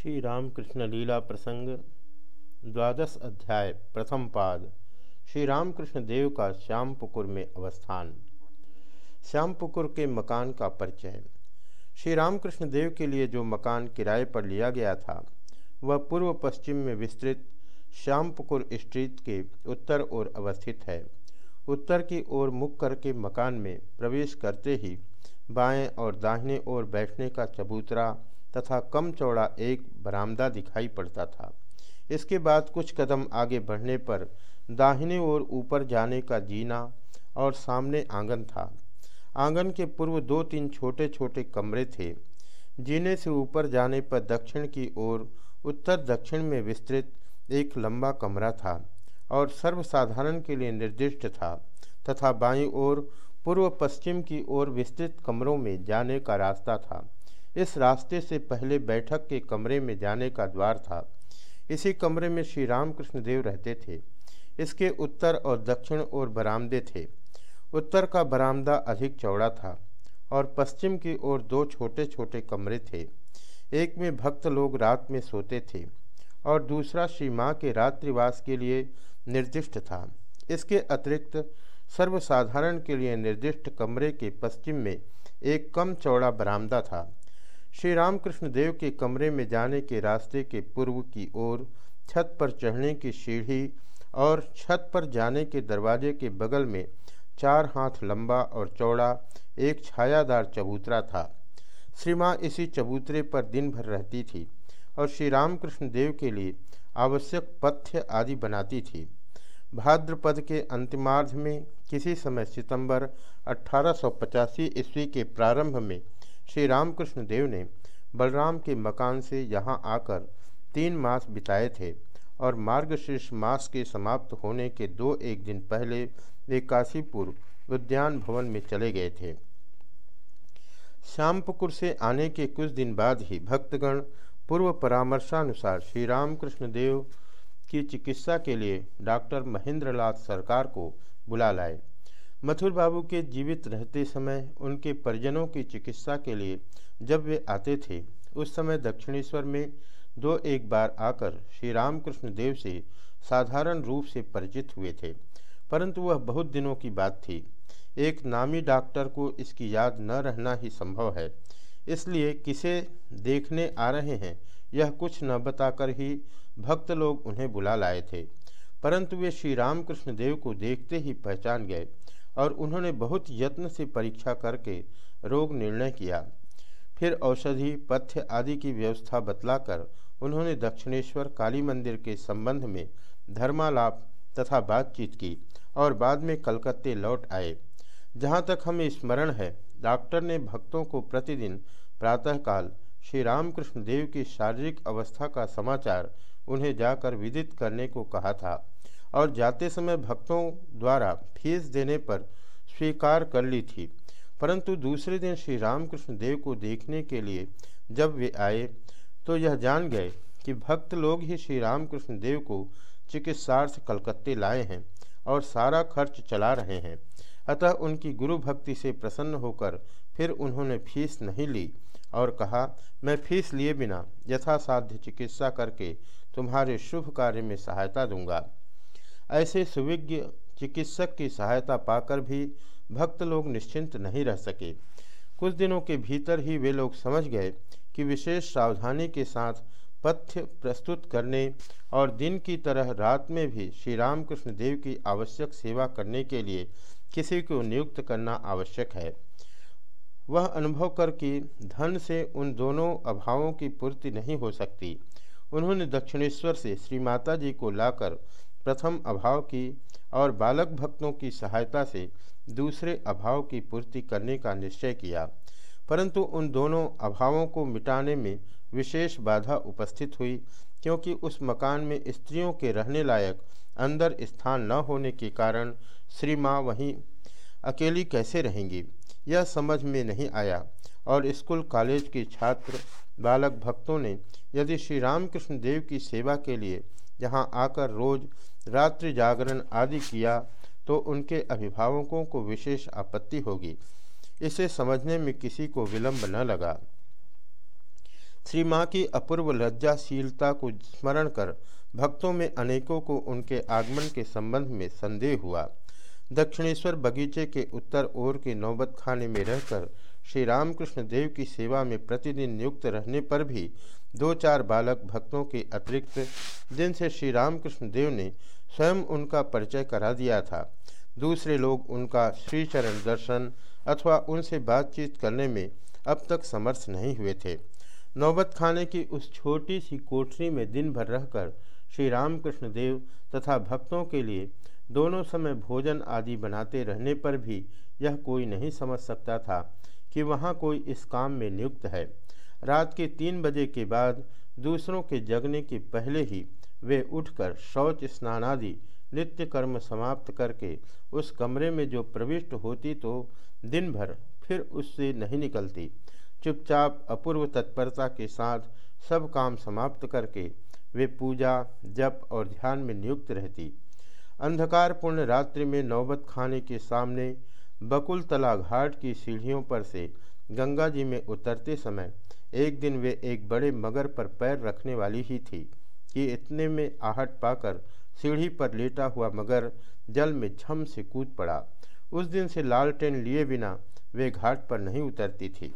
श्री रामकृष्ण लीला प्रसंग, द्वादश अध्याय, प्रथम पाद श्री रामकृष्ण देव का श्यामपुकुर में अवस्थान। श्यामपुकुर के मकान का परिचय। श्री रामकृष्ण देव के लिए जो मकान किराए पर लिया गया था, वह पूर्व पश्चिम में विस्तृत श्यामपुकुर स्ट्रीट के उत्तर ओर अवस्थित है। उत्तर की ओर मुख करके मकान में प्रवेश करते ही बाएँ और दाहिने ओर बैठने का चबूतरा तथा कम चौड़ा एक बरामदा दिखाई पड़ता था। इसके बाद कुछ कदम आगे बढ़ने पर दाहिने ओर ऊपर जाने का जीना और सामने आँगन था। आँगन के पूर्व दो तीन छोटे छोटे कमरे थे जीने से ऊपर जाने पर दक्षिण की ओर उत्तर दक्षिण में विस्तृत एक लंबा कमरा था और सर्वसाधारण के लिए निर्दिष्ट था तथा बाईं ओर पूर्व पश्चिम की ओर विस्तृत कमरों में जाने का रास्ता था। इस रास्ते से पहले बैठक के कमरे में जाने का द्वार था। इसी कमरे में श्री रामकृष्ण देव रहते थे। इसके उत्तर और दक्षिण ओर बरामदे थे। उत्तर का बरामदा अधिक चौड़ा था और पश्चिम की ओर दो छोटे छोटे कमरे थे। एक में भक्त लोग रात में सोते थे और दूसरा श्री माँ के रात्रिवास के लिए निर्दिष्ट था। इसके अतिरिक्त सर्वसाधारण के लिए निर्दिष्ट कमरे के पश्चिम में एक कम चौड़ा बरामदा था। श्री रामकृष्ण देव के कमरे में जाने के रास्ते के पूर्व की ओर, छत पर चढ़ने की सीढ़ी और छत पर जाने के दरवाजे के बगल में चार हाथ लंबा और चौड़ा एक छायादार चबूतरा था। श्री इसी चबूतरे पर दिन भर रहती थी और श्री रामकृष्ण देव के लिए आवश्यक पथ्य आदि बनाती थी। भाद्रपद के अंतिमार्ध में, किसी समय सितंबर अठारह सौ पचासी ईस्वी के प्रारंभ में श्री रामकृष्ण देव ने बलराम के मकान से यहाँ आकर तीन मास बिताए थे और मार्गशीर्ष मास के समाप्त होने के दो एक दिन पहले वे काशीपुर उद्यान भवन में चले गए थे। श्यामपुकुर से आने के कुछ दिन बाद ही भक्तगण पूर्व परामर्शानुसार श्री रामकृष्ण देव की चिकित्सा के लिए डॉक्टर महेंद्रलाल सरकार को बुला लाए। मथुर बाबू के जीवित रहते समय उनके परिजनों की चिकित्सा के लिए जब वे आते थे, उस समय दक्षिणेश्वर में दो एक बार आकर श्री रामकृष्ण देव से साधारण रूप से परिचित हुए थे। परंतु वह बहुत दिनों की बात थी। एक नामी डॉक्टर को इसकी याद न रहना ही संभव है। इसलिए किसे देखने आ रहे हैं, यह कुछ न बताकर ही भक्त लोग उन्हें बुला लाए थे। परंतु वे श्री रामकृष्ण देव को देखते ही पहचान गए। और उन्होंने बहुत यत्न से परीक्षा करके रोग निर्णय किया। फिर औषधि, पथ्य आदि की व्यवस्था बतलाकर उन्होंने दक्षिणेश्वर काली मंदिर के संबंध में धर्मालाप तथा बातचीत की और बाद में कलकत्ते लौट आए। जहाँ तक हमें स्मरण है, डॉक्टर ने भक्तों को प्रतिदिन प्रातःकाल श्री रामकृष्ण देव की शारीरिक अवस्था का समाचार उन्हें जाकर विदित करने को कहा था। और जाते समय भक्तों द्वारा फ़ीस देने पर स्वीकार कर ली थी। परंतु दूसरे दिन श्री रामकृष्ण देव को देखने के लिए जब वे आए तो यह जान गए कि भक्त लोग ही श्री रामकृष्ण देव को चिकित्सार्थ कलकत्ते लाए हैं और सारा खर्च चला रहे हैं। अतः उनकी गुरु भक्ति से प्रसन्न होकर फिर उन्होंने फ़ीस नहीं ली और कहा, मैं फ़ीस लिए बिना यथासाध्य चिकित्सा करके तुम्हारे शुभ कार्य में सहायता दूँगा। ऐसे सुविज्ञ चिकित्सक की सहायता पाकर भी भक्त लोग निश्चिंत नहीं रह सके। कुछ दिनों के भीतर ही वे लोग समझ गए कि विशेष सावधानी के साथ पथ्य प्रस्तुत करने और दिन की तरह रात में भी श्री रामकृष्ण देव की आवश्यक सेवा करने के लिए किसी को नियुक्त करना आवश्यक है। वह अनुभव कर कि धन से उन दोनों अभावों की पूर्ति नहीं हो सकती। उन्होंने दक्षिणेश्वर से श्री माता जी को लाकर प्रथम अभाव की और बालक भक्तों की सहायता से दूसरे अभाव की पूर्ति करने का निश्चय किया। परंतु उन दोनों अभावों को मिटाने में विशेष बाधा उपस्थित हुई, क्योंकि उस मकान में स्त्रियों के रहने लायक अंदर स्थान न होने के कारण श्री माँ वहीं अकेली कैसे रहेंगी? यह समझ में नहीं आया और स्कूल कॉलेज के छात्र बालक भक्तों ने, यदि श्री रामकृष्ण देव की सेवा के लिए यहाँ आकर रोज रात्रि जागरण आदि किया तो उनके अभिभावकों को विशेष आपत्ति होगी। इसे समझने में किसी को विलंब न लगा। श्री माँ की अपूर्व लज्जाशीलता को स्मरण कर भक्तों में अनेकों को उनके आगमन के संबंध में संदेह हुआ। दक्षिणेश्वर बगीचे के उत्तर ओर के नौबत खाने में रहकर श्री रामकृष्ण देव की सेवा में प्रतिदिन नियुक्त रहने पर भी दो चार बालक भक्तों के अतिरिक्त, जिनसे श्री रामकृष्ण देव ने स्वयं उनका परिचय करा दिया था। दूसरे लोग उनका श्रीचरण दर्शन अथवा उनसे बातचीत करने में अब तक समर्थ नहीं हुए थे। नौबत खाने की उस छोटी सी कोठरी में दिन भर रहकर श्री रामकृष्ण देव तथा भक्तों के लिए दोनों समय भोजन आदि बनाते रहने पर भी यह कोई नहीं समझ सकता था कि वहाँ कोई इस काम में नियुक्त है। रात के तीन बजे के बाद दूसरों के जगने के पहले ही वे उठकर शौच स्नान आदि नित्य कर्म समाप्त करके उस कमरे में जो प्रविष्ट होती तो दिन भर फिर उससे नहीं निकलती। चुपचाप अपूर्व तत्परता के साथ सब काम समाप्त करके वे पूजा, जप और ध्यान में नियुक्त रहती। अंधकारपूर्ण रात्रि में नौबत खाने के सामने बकुल तला घाट की सीढ़ियों पर से गंगा जी में उतरते समय एक दिन वे एक बड़े मगर पर पैर रखने वाली ही थी कि इतने में आहट पाकर सीढ़ी पर लेटा हुआ मगर जल में झम से कूद पड़ा। उस दिन से लालटेन लिए बिना वे घाट पर नहीं उतरती थी।